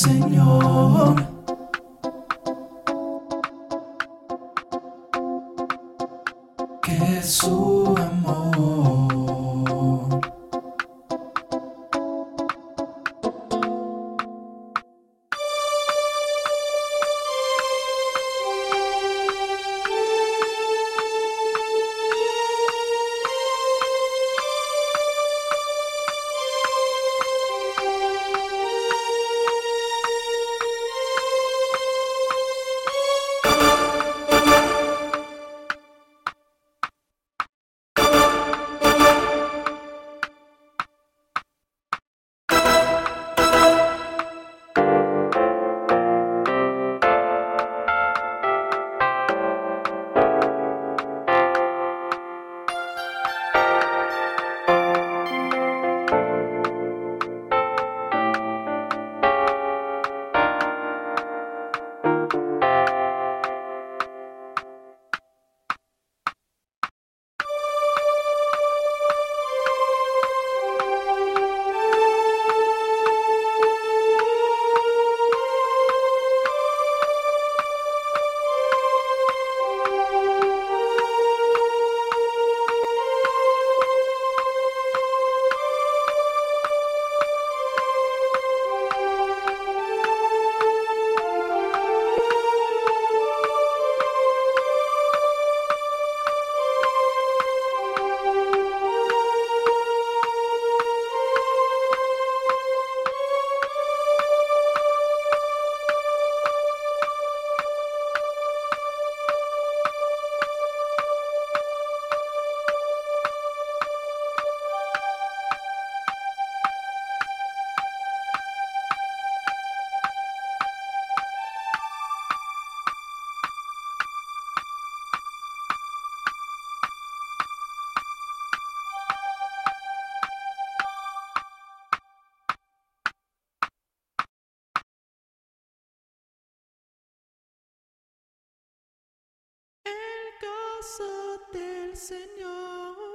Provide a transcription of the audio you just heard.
Señor. Que su amor. casa del Señor.